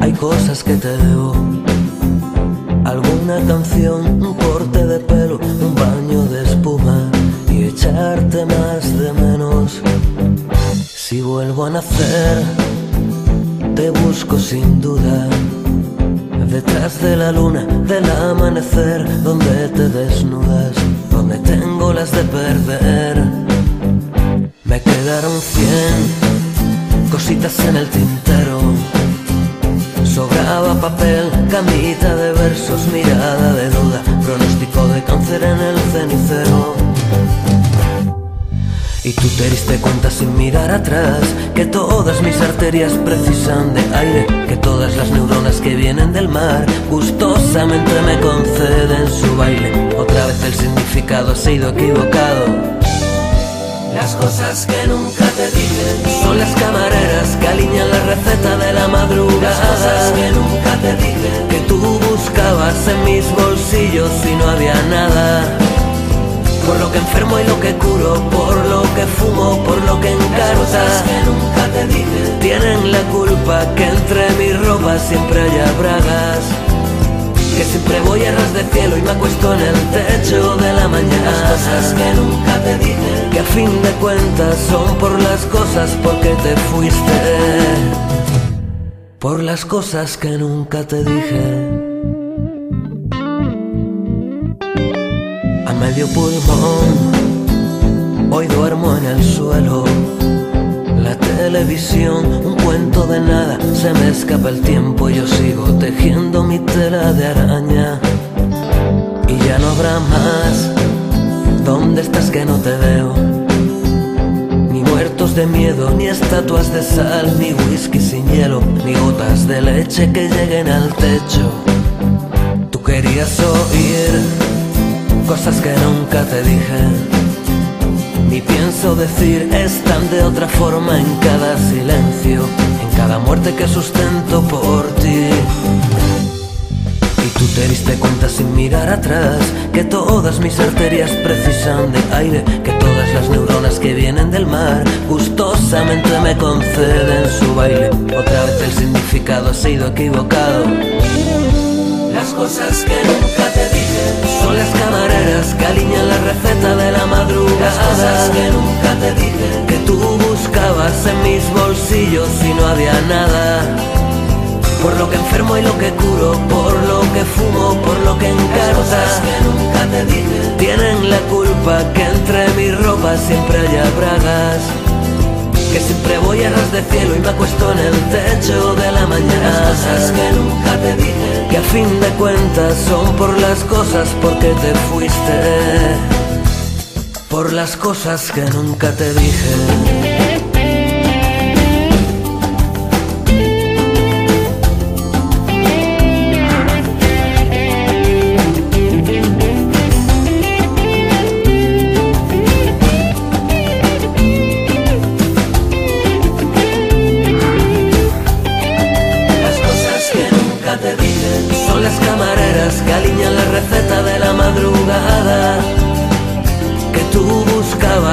hay cosas que te debo. Alguna canción, un corte de pelo, un baño de espuma y echarte más de menos. Si vuelvo a nacer, te busco sin duda. Detrás de la luna, del amanecer, donde te desnudas en el tintero. Sobraba papel, camita de versos, mirada de duda, pronóstico de cáncer en el cenicero. Y tú te diste cuenta sin mirar atrás que todas mis arterias precisan de aire, que todas las neuronas que vienen del mar gustosamente me conceden su baile. Otra vez el significado ha sido equivocado. Las cosas que nunca te dije son las camareras que alinean la receta de la madrugada. Las cosas que nunca te dije que tú buscabas en mis bolsillos y no había nada. Por lo que enfermo y lo que curo, por lo que fumo, por lo que encarta. que nunca te dije tienen la culpa que entre mi ropa siempre haya bragas. Que siempre voy a ras de cielo y me acuesto en el techo de la mañana. Las cosas que nunca te dije, que a fin de cuentas son por las cosas porque te fuiste. Por las cosas que nunca te dije. A medio pulmón, hoy duermo en el suelo. La televisión, un cuento de nada, se me escapa el tiempo, yo sigo tejiendo mi tela de araña. Ya no habrá más, ¿dónde estás que no te veo? Ni muertos de miedo, ni estatuas de sal, ni whisky sin hielo, ni gotas de leche que lleguen al techo. Tú querías oír cosas que nunca te dije. Ni pienso decir, están de otra forma en cada silencio, en cada muerte que sustento por ti. Te diste cuenta sin mirar atrás que todas mis arterias precisan de aire, que todas las neuronas que vienen del mar gustosamente me conceden su baile. Otra vez el significado ha sido equivocado. Las cosas que nunca te dije son las camareras que alinean la receta de la madrugada. Las cosas que nunca te dije que tú buscabas en mis bolsillos y no había nada. Por lo que enfermo y lo que curo, por lo que fumo, por lo que encarta. que nunca te dije tienen la culpa que entre mi ropa siempre haya bragas. Que siempre voy a ras de cielo y me acuesto en el techo de la mañana. Las cosas que nunca te dije que a fin de cuentas son por las cosas porque te fuiste. Por las cosas que nunca te dije.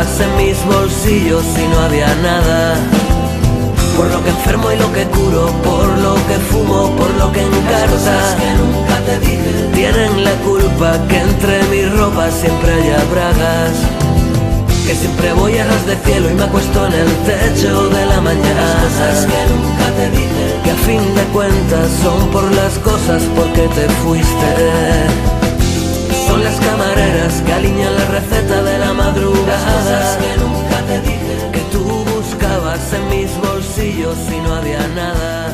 Buscabas en mis bolsillos y no había nada. Por lo que enfermo y lo que curo, por lo que fumo, por lo que encarta. que nunca te dije tienen la culpa que entre mi ropa siempre haya bragas. Que siempre voy a ras de cielo y me acuesto en el techo de la mañana. Las cosas que nunca te dije, que a fin de cuentas son por las cosas porque te fuiste. Si no había nada.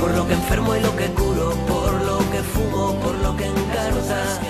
Por lo que enfermo y lo que curo, por lo que fumo, por lo que encarta.